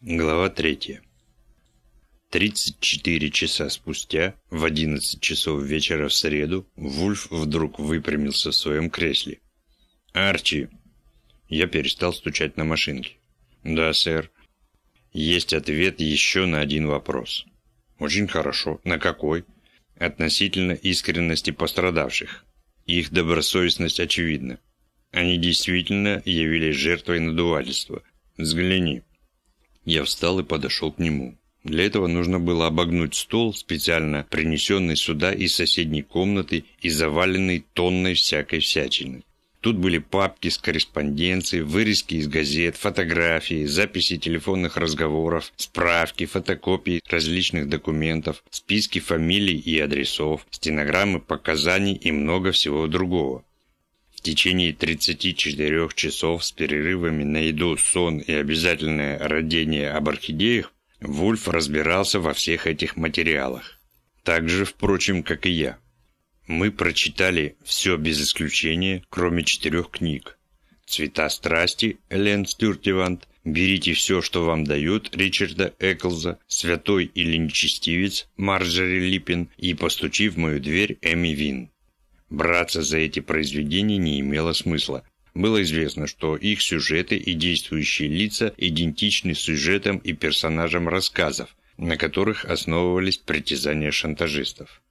Глава 3. 34 часа спустя, в 11 часов вечера в среду, Вульф вдруг выпрямился в своем кресле. «Арчи!» Я перестал стучать на машинке. «Да, сэр». «Есть ответ еще на один вопрос». «Очень хорошо. На какой?» «Относительно искренности пострадавших. Их добросовестность очевидна. Они действительно явились жертвой надувательства. Взгляни». Я встал и подошел к нему. Для этого нужно было обогнуть стол, специально принесенный сюда из соседней комнаты и заваленный тонной всякой всячины. Тут были папки с корреспонденцией, вырезки из газет, фотографии, записи телефонных разговоров, справки, фотокопии различных документов, списки фамилий и адресов, стенограммы показаний и много всего другого. В течение 34 часов с перерывами на еду, сон и обязательное родение об орхидеях Вульф разбирался во всех этих материалах. Так же, впрочем, как и я. Мы прочитали все без исключения, кроме четырех книг. «Цвета страсти» Элен Стюртевант, «Берите все, что вам дают» Ричарда Эклза, «Святой или нечестивец» Марджори Липпин и «Постучи в мою дверь» Эми Вин. Браться за эти произведения не имело смысла. Было известно, что их сюжеты и действующие лица идентичны сюжетам и персонажам рассказов, на которых основывались притязания шантажистов.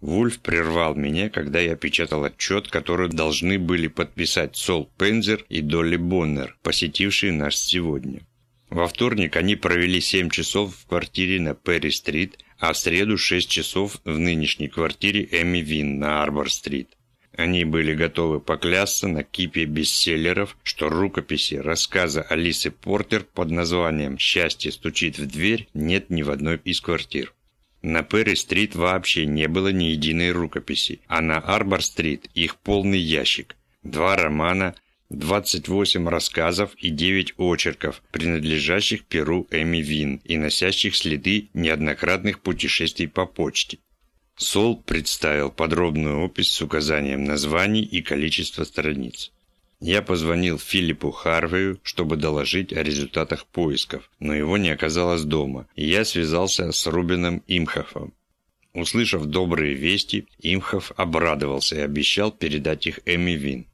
Вульф прервал меня, когда я печатал отчет, который должны были подписать Сол Пензер и Долли Боннер, посетившие нас сегодня. Во вторник они провели 7 часов в квартире на Перри-стрит, а в среду 6 часов в нынешней квартире Эми Вин на Арбор-стрит. Они были готовы поклясться на кипе бестселлеров, что рукописи рассказа Алисы Портер под названием «Счастье стучит в дверь» нет ни в одной из квартир. На Перри-стрит вообще не было ни единой рукописи, а на Арбор-стрит их полный ящик. Два романа, 28 рассказов и 9 очерков, принадлежащих Перу Эми Вин и носящих следы неоднократных путешествий по почте. Сол представил подробную опись с указанием названий и количества страниц. Я позвонил Филиппу Харвею, чтобы доложить о результатах поисков, но его не оказалось дома, и я связался с Рубином Имхофом. Услышав добрые вести, Имхов обрадовался и обещал передать их Эми Вин.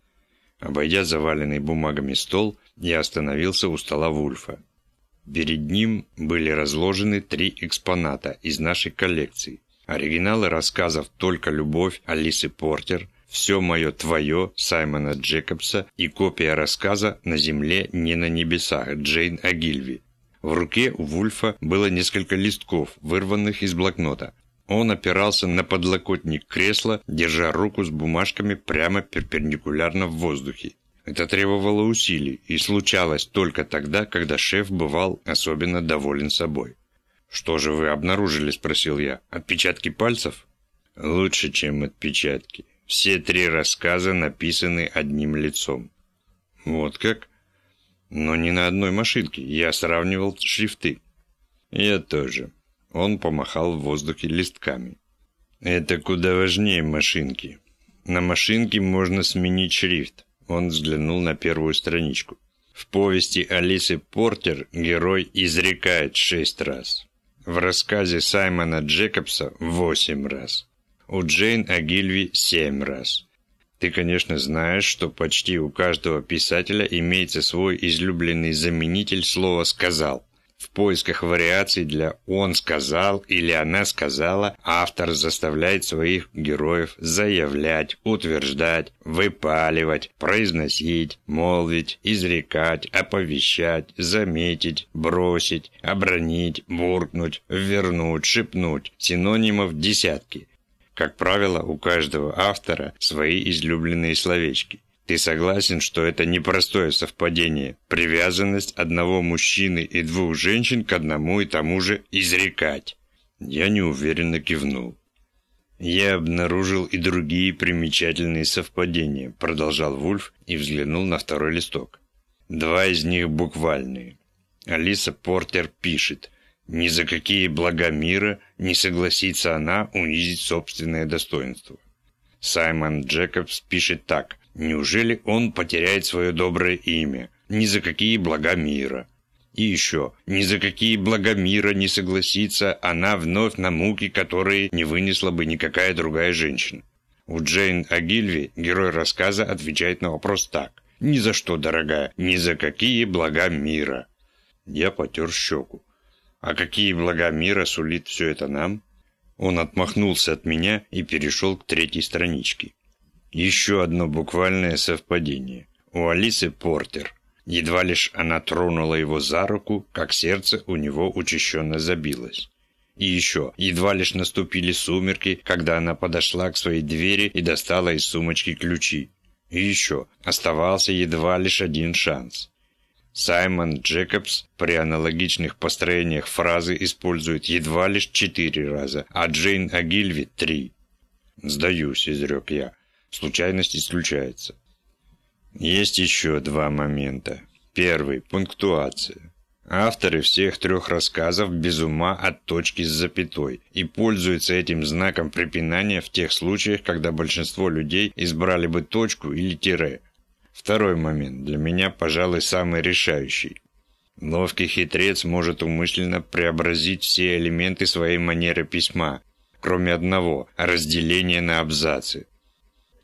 Обойдя заваленный бумагами стол, я остановился у стола Вульфа. Перед ним были разложены три экспоната из нашей коллекции. Оригиналы рассказов «Только любовь» Алисы Портер, «Все мое твое» Саймона Джекобса и копия рассказа «На земле, не на небесах» Джейн Агильви. В руке у Вульфа было несколько листков, вырванных из блокнота. Он опирался на подлокотник кресла, держа руку с бумажками прямо перпендикулярно в воздухе. Это требовало усилий и случалось только тогда, когда шеф бывал особенно доволен собой. «Что же вы обнаружили?» – спросил я. «Отпечатки пальцев?» «Лучше, чем отпечатки. Все три рассказа написаны одним лицом». «Вот как?» «Но не на одной машинке. Я сравнивал шрифты». «Я тоже. Он помахал в воздухе листками. «Это куда важнее машинки. На машинке можно сменить шрифт». Он взглянул на первую страничку. В повести Алисы Портер герой изрекает шесть раз. В рассказе Саймона Джекобса восемь раз. У Джейн Агильви семь раз. Ты, конечно, знаешь, что почти у каждого писателя имеется свой излюбленный заменитель слова «сказал». В поисках вариаций для «он сказал» или «она сказала» автор заставляет своих героев заявлять, утверждать, выпаливать, произносить, молвить, изрекать, оповещать, заметить, бросить, обронить, буркнуть, вернуть, шепнуть. Синонимов десятки. Как правило, у каждого автора свои излюбленные словечки. Ты согласен, что это непростое совпадение? Привязанность одного мужчины и двух женщин к одному и тому же изрекать. Я неуверенно кивнул. «Я обнаружил и другие примечательные совпадения», продолжал Вульф и взглянул на второй листок. Два из них буквальные. Алиса Портер пишет «Ни за какие блага мира не согласится она унизить собственное достоинство». Саймон Джекобс пишет так Неужели он потеряет свое доброе имя? Ни за какие блага мира. И еще, ни за какие блага мира не согласится она вновь на муки, которые не вынесла бы никакая другая женщина. У Джейн Агильви герой рассказа отвечает на вопрос так. «Ни за что, дорогая, ни за какие блага мира». Я потер щеку. «А какие блага мира сулит все это нам?» Он отмахнулся от меня и перешел к третьей страничке. Еще одно буквальное совпадение. У Алисы Портер. Едва лишь она тронула его за руку, как сердце у него учащенно забилось. И еще, едва лишь наступили сумерки, когда она подошла к своей двери и достала из сумочки ключи. И еще, оставался едва лишь один шанс. Саймон Джекобс при аналогичных построениях фразы использует едва лишь четыре раза, а Джейн Агильви – три. «Сдаюсь», – изрек я. Случайность исключается. Есть еще два момента. Первый – пунктуация. Авторы всех трех рассказов без ума от точки с запятой и пользуются этим знаком препинания в тех случаях, когда большинство людей избрали бы точку или тире – Второй момент, для меня, пожалуй, самый решающий. Ловкий хитрец может умышленно преобразить все элементы своей манеры письма, кроме одного – разделения на абзацы.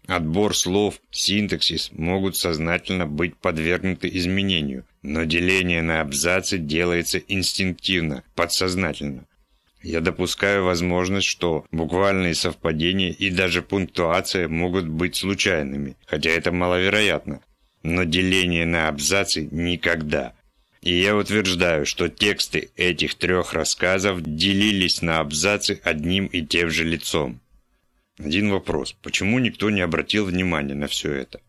Отбор слов, синтаксис могут сознательно быть подвергнуты изменению, но деление на абзацы делается инстинктивно, подсознательно. Я допускаю возможность, что буквальные совпадения и даже пунктуация могут быть случайными, хотя это маловероятно. Но деление на абзацы никогда. И я утверждаю, что тексты этих трех рассказов делились на абзацы одним и тем же лицом. Один вопрос. Почему никто не обратил внимания на все это?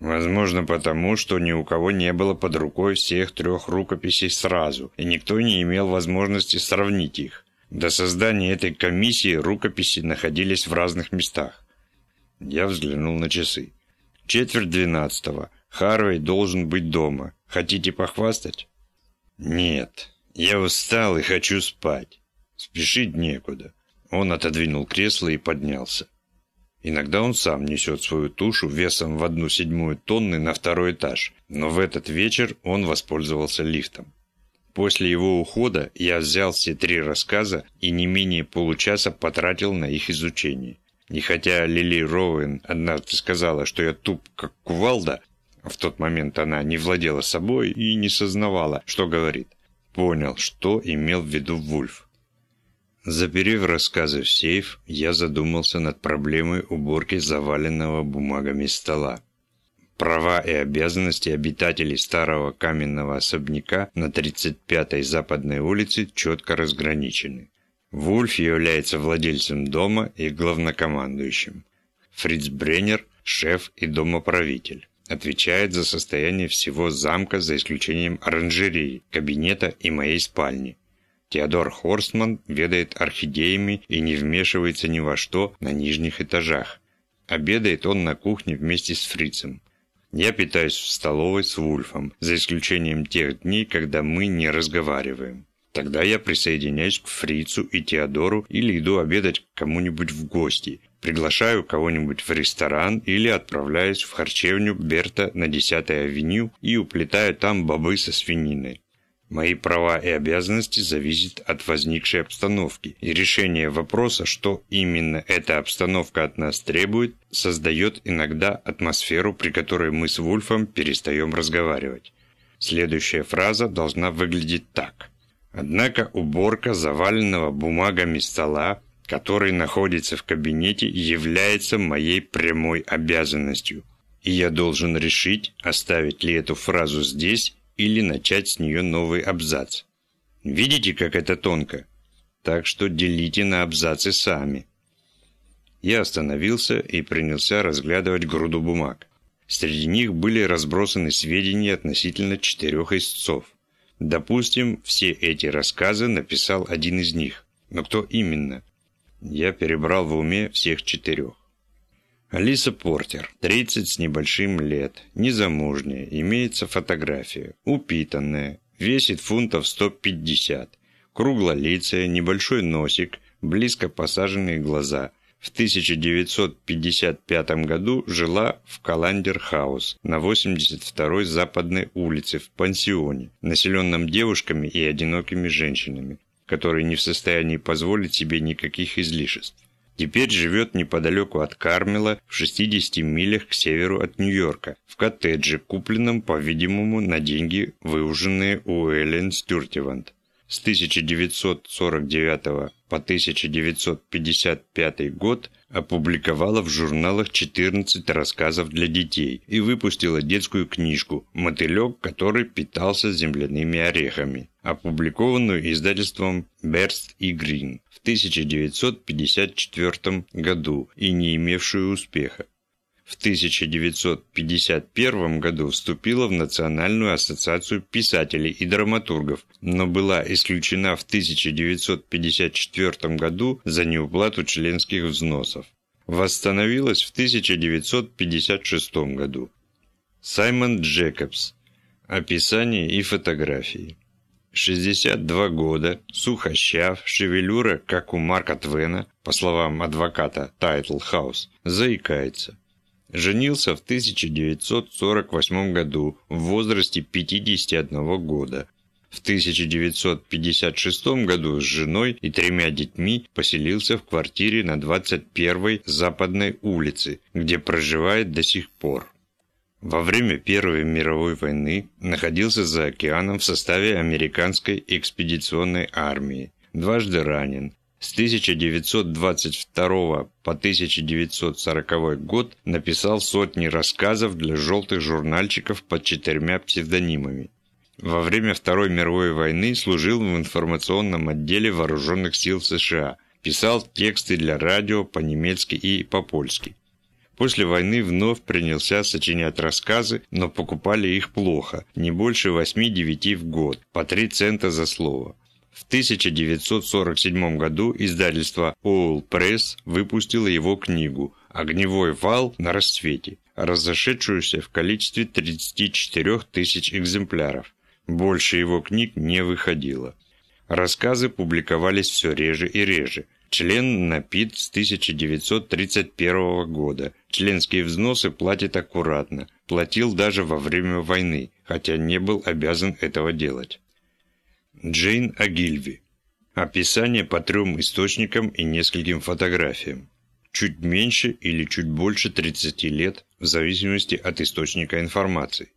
Возможно, потому, что ни у кого не было под рукой всех трех рукописей сразу, и никто не имел возможности сравнить их. До создания этой комиссии рукописи находились в разных местах. Я взглянул на часы. Четверть двенадцатого. Харвей должен быть дома. Хотите похвастать? Нет. Я устал и хочу спать. Спешить некуда. Он отодвинул кресло и поднялся. Иногда он сам несет свою тушу весом в одну седьмую тонны на второй этаж, но в этот вечер он воспользовался лифтом. После его ухода я взял все три рассказа и не менее получаса потратил на их изучение. И хотя Лили Роуэн однажды сказала, что я туп как кувалда, в тот момент она не владела собой и не сознавала, что говорит, понял, что имел в виду Вульф. Заперев рассказы в сейф, я задумался над проблемой уборки заваленного бумагами стола. Права и обязанности обитателей старого каменного особняка на 35-й Западной улице четко разграничены. Вульф является владельцем дома и главнокомандующим. Фриц Бреннер – шеф и домоправитель. Отвечает за состояние всего замка за исключением оранжерии, кабинета и моей спальни. Теодор Хорстман ведает орхидеями и не вмешивается ни во что на нижних этажах. Обедает он на кухне вместе с фрицем. Я питаюсь в столовой с Вульфом, за исключением тех дней, когда мы не разговариваем. Тогда я присоединяюсь к Фрицу и Теодору или иду обедать к кому-нибудь в гости, приглашаю кого-нибудь в ресторан или отправляюсь в харчевню Берта на 10-й авеню и уплетаю там бобы со свининой. Мои права и обязанности зависят от возникшей обстановки, и решение вопроса, что именно эта обстановка от нас требует, создает иногда атмосферу, при которой мы с Вульфом перестаем разговаривать. Следующая фраза должна выглядеть так. Однако уборка заваленного бумагами стола, который находится в кабинете, является моей прямой обязанностью. И я должен решить, оставить ли эту фразу здесь или начать с нее новый абзац. Видите, как это тонко? Так что делите на абзацы сами. Я остановился и принялся разглядывать груду бумаг. Среди них были разбросаны сведения относительно четырех истцов. Допустим, все эти рассказы написал один из них. Но кто именно? Я перебрал в уме всех четырех. Алиса Портер, 30 с небольшим лет, незамужняя, имеется фотография, упитанная, весит фунтов 150, круглолицая, небольшой носик, близко посаженные глаза, В 1955 году жила в Каландер-хаус на 82-й Западной улице в пансионе, населенном девушками и одинокими женщинами, которые не в состоянии позволить себе никаких излишеств. Теперь живет неподалеку от Кармела, в 60 милях к северу от Нью-Йорка, в коттедже, купленном, по-видимому, на деньги, выуженные у Эллен Стюртевант. С 1949 по 1955 год опубликовала в журналах 14 рассказов для детей и выпустила детскую книжку «Мотылек, который питался земляными орехами», опубликованную издательством Берст и Грин в 1954 году и не имевшую успеха. В 1951 году вступила в Национальную ассоциацию писателей и драматургов, но была исключена в 1954 году за неуплату членских взносов. Восстановилась в 1956 году. Саймон Джекобс. Описание и фотографии. 62 года, сухощав, шевелюра, как у Марка Твена, по словам адвоката Тайтл Хаус, заикается. Женился в 1948 году в возрасте 51 года. В 1956 году с женой и тремя детьми поселился в квартире на 21-й Западной улице, где проживает до сих пор. Во время Первой мировой войны находился за океаном в составе американской экспедиционной армии. Дважды ранен, с 1922 по 1940 год написал сотни рассказов для желтых журнальчиков под четырьмя псевдонимами. Во время Второй мировой войны служил в информационном отделе Вооруженных сил США, писал тексты для радио по-немецки и по-польски. После войны вновь принялся сочинять рассказы, но покупали их плохо, не больше 8-9 в год, по 3 цента за слово. В 1947 году издательство All Press выпустило его книгу «Огневой вал на рассвете», разошедшуюся в количестве 34 тысяч экземпляров. Больше его книг не выходило. Рассказы публиковались все реже и реже. Член НАПИД с 1931 года. Членские взносы платит аккуратно. Платил даже во время войны, хотя не был обязан этого делать. Джейн Агильви. Описание по трем источникам и нескольким фотографиям. Чуть меньше или чуть больше 30 лет, в зависимости от источника информации.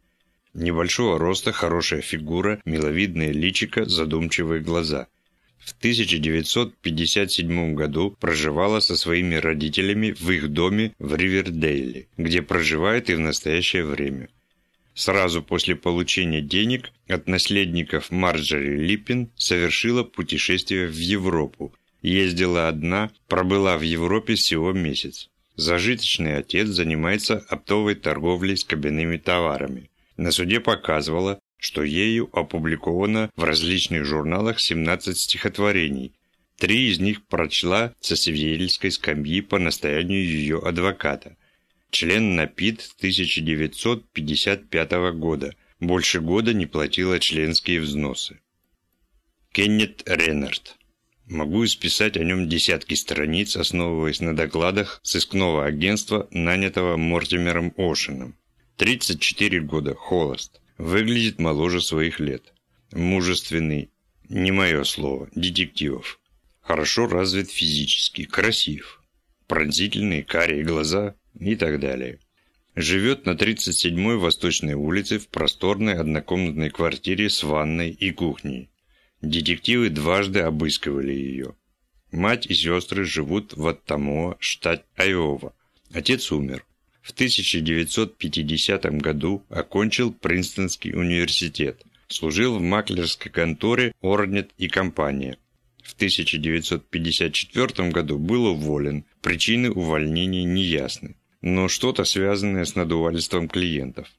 Небольшого роста, хорошая фигура, миловидное личико, задумчивые глаза. В 1957 году проживала со своими родителями в их доме в Ривердейле, где проживает и в настоящее время. Сразу после получения денег от наследников Марджори Липпин совершила путешествие в Европу. Ездила одна, пробыла в Европе всего месяц. Зажиточный отец занимается оптовой торговлей с кабинными товарами. На суде показывала, что ею опубликовано в различных журналах 17 стихотворений. Три из них прочла со свидетельской скамьи по настоянию ее адвоката член НАПИД 1955 года, больше года не платила членские взносы. Кеннет Реннард. Могу исписать о нем десятки страниц, основываясь на докладах сыскного агентства, нанятого Мортимером Ошином. 34 года, холост. Выглядит моложе своих лет. Мужественный, не мое слово, детективов. Хорошо развит физически, красив. Пронзительные карие глаза, и так далее. Живет на 37-й Восточной улице в просторной однокомнатной квартире с ванной и кухней. Детективы дважды обыскивали ее. Мать и сестры живут в Аттамоа, штат Айова. Отец умер. В 1950 году окончил Принстонский университет. Служил в маклерской конторе Орнет и компания. В 1954 году был уволен. Причины увольнения неясны но что-то связанное с надувательством клиентов.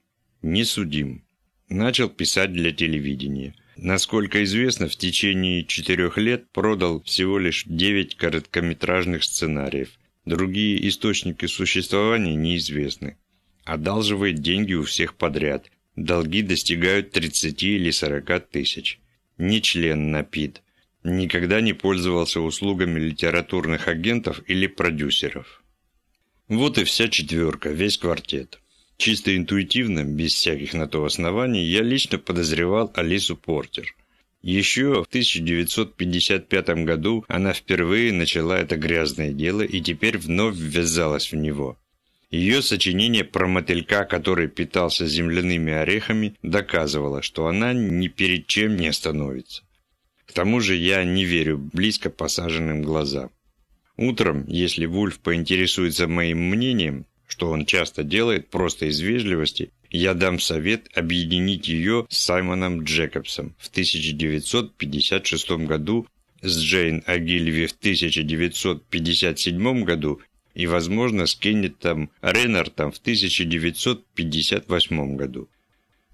Не судим. Начал писать для телевидения. Насколько известно, в течение четырех лет продал всего лишь 9 короткометражных сценариев. Другие источники существования неизвестны. Одалживает деньги у всех подряд. Долги достигают 30 или 40 тысяч. Не член на ПИД. никогда не пользовался услугами литературных агентов или продюсеров. Вот и вся четверка, весь квартет. Чисто интуитивно, без всяких на то оснований, я лично подозревал Алису Портер. Еще в 1955 году она впервые начала это грязное дело и теперь вновь ввязалась в него. Ее сочинение про мотылька, который питался земляными орехами, доказывало, что она ни перед чем не остановится. К тому же я не верю близко посаженным глазам. Утром, если Вульф поинтересуется моим мнением, что он часто делает просто из вежливости, я дам совет объединить ее с Саймоном Джекобсом в 1956 году, с Джейн Агильви в 1957 году и, возможно, с Кеннетом Реннартом в 1958 году.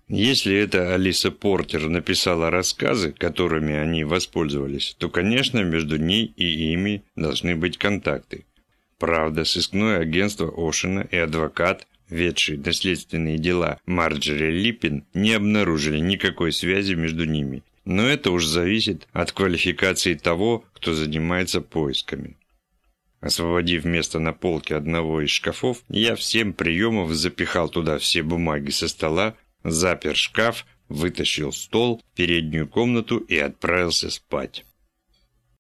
Если это Алиса Портер написала рассказы, которыми они воспользовались, то, конечно, между ней и ими должны быть контакты. Правда, сыскное агентство Ошина и адвокат, ведший наследственные дела Марджери Липпин, не обнаружили никакой связи между ними. Но это уж зависит от квалификации того, кто занимается поисками. Освободив место на полке одного из шкафов, я всем приемов запихал туда все бумаги со стола, запер шкаф, вытащил стол, переднюю комнату и отправился спать.